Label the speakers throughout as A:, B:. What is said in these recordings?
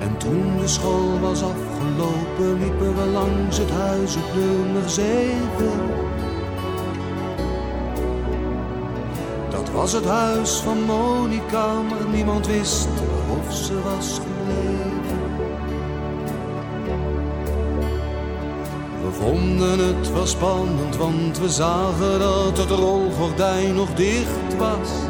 A: En toen de school was afgelopen, liepen we langs het huis op nummer zeven. Dat was het huis van Monica, maar niemand wist of ze was gebleven. We vonden het wel spannend, want we zagen dat het rolgordijn nog dicht was.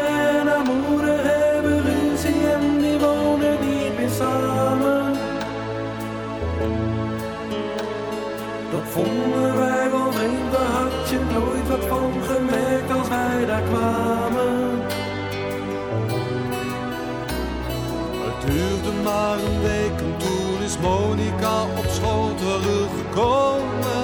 B: moeder hebben ruzie en die wonen niet meer samen. Dat vonden wij wel vreemd, daar had je nooit wat van gemerkt als wij daar kwamen.
A: Het duurde maar een week en toen is Monica op school teruggekomen.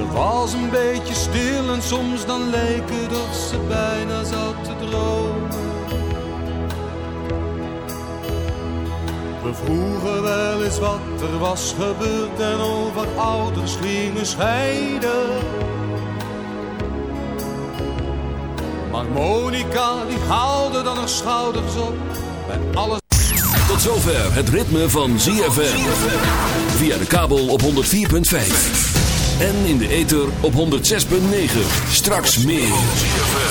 A: Ze was een beetje stil en soms dan leek het of ze bijna zat te dromen. We vroegen wel eens wat er was gebeurd en over ouders gingen scheiden. Maar Monica die haalde dan haar schouders op bij alles.
C: Tot zover het ritme van ZFM. Via de kabel op 104.5. En in de ether op 106.9. Straks meer.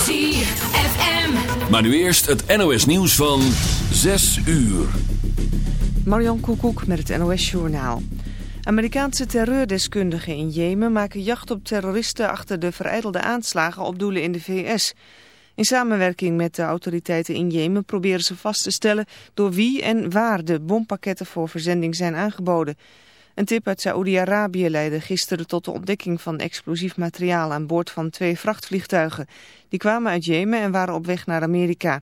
D: ZFM.
C: Maar nu eerst het NOS nieuws van 6 uur.
E: Marion Koekoek met het NOS Journaal. Amerikaanse terreurdeskundigen in Jemen maken jacht op terroristen achter de vereidelde aanslagen op doelen in de VS. In samenwerking met de autoriteiten in Jemen proberen ze vast te stellen door wie en waar de bompakketten voor verzending zijn aangeboden. Een tip uit Saoedi-Arabië leidde gisteren tot de ontdekking van explosief materiaal aan boord van twee vrachtvliegtuigen. Die kwamen uit Jemen en waren op weg naar Amerika.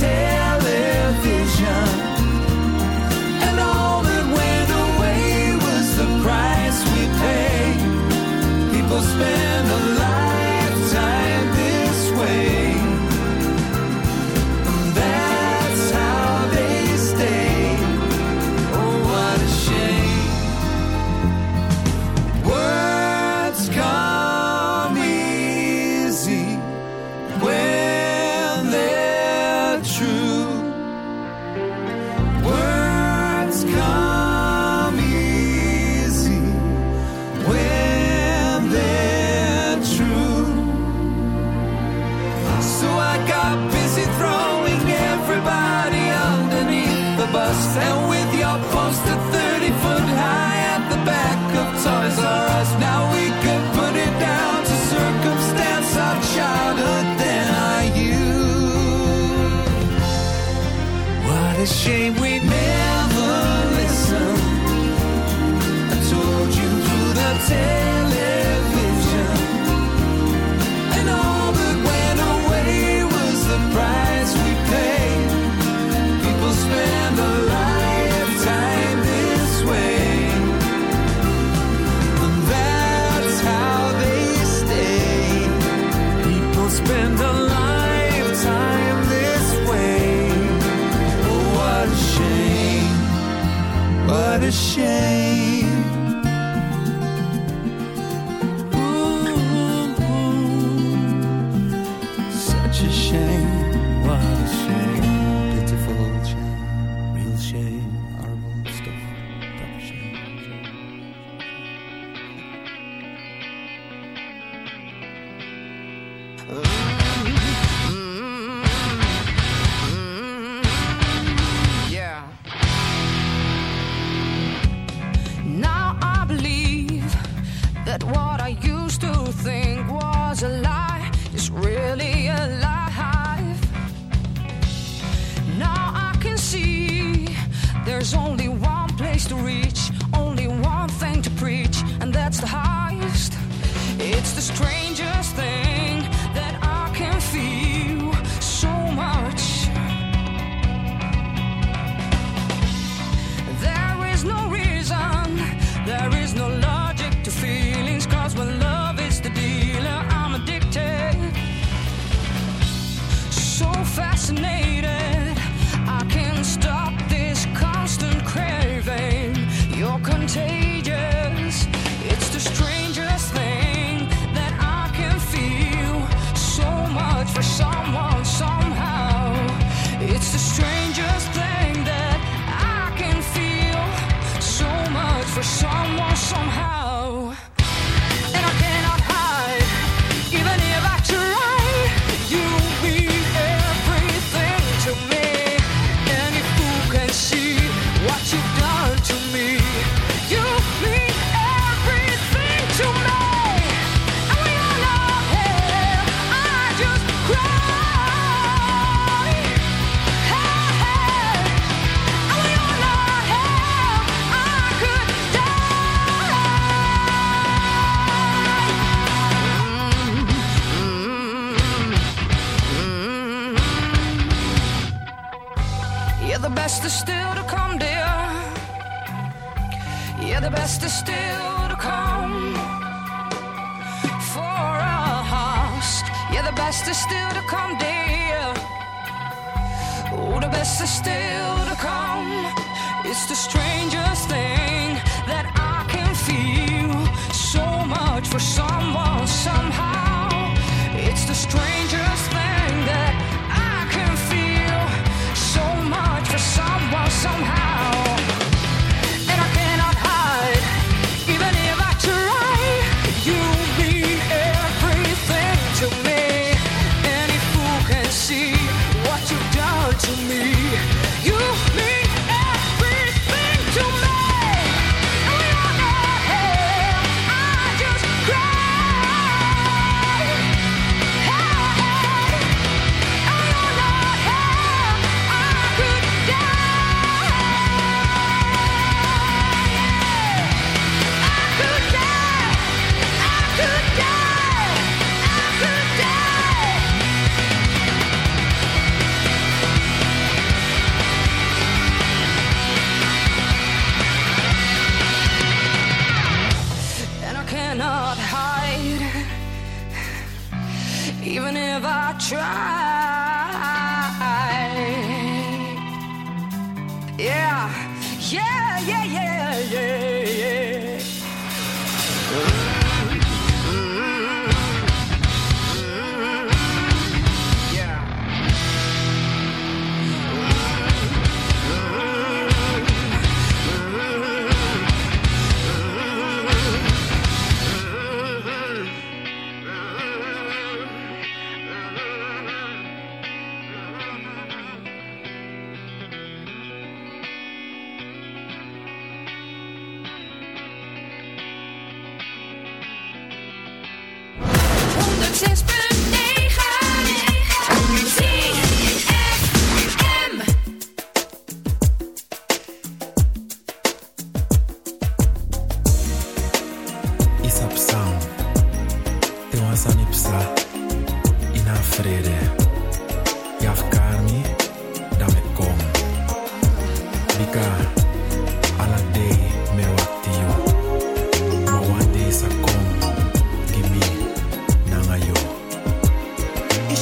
B: take your poster 30 foot high at the back of Toys R Us, now we could put it down to circumstance of childhood, then are you. What a shame we never listened. I told you through the television. Shame.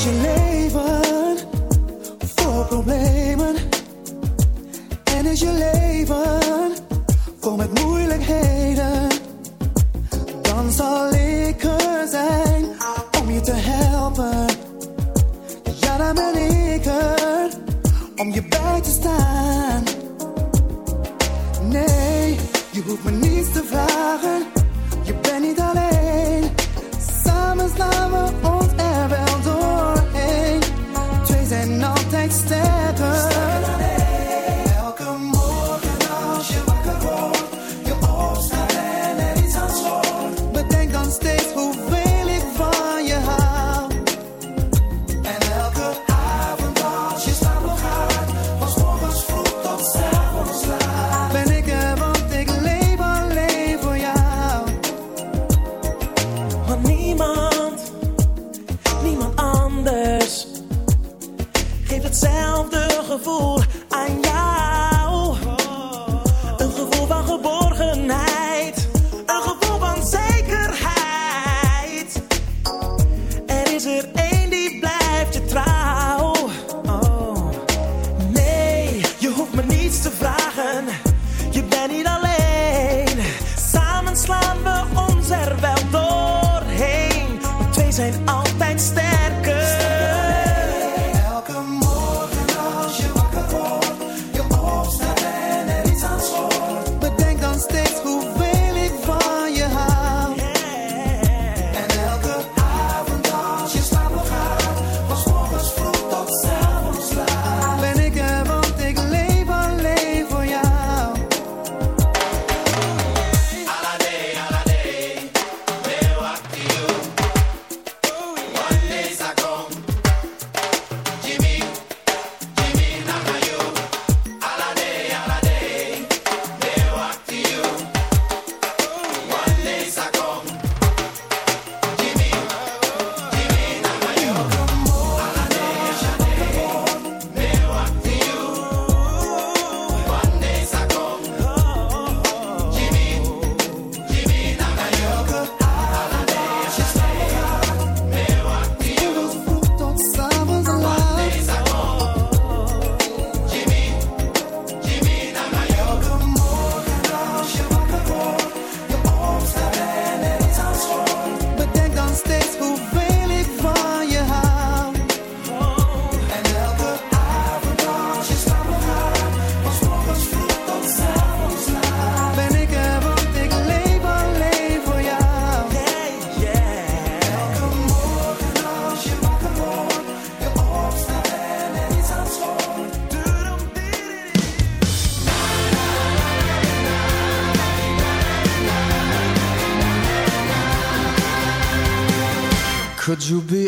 F: je leven voor problemen? En is je leven vol met moeilijkheden? Dan zal ik er zijn om je te helpen. Ja, dan ben ik er om je bij te staan. Nee, je hoeft me niets te vragen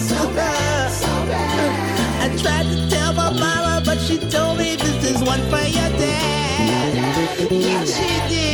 G: so bad, so bad. I tried to tell my mama, but she told me this is one for your dad. Yeah, she did.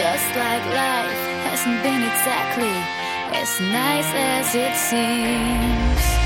H: just like life hasn't been exactly as nice as it seems.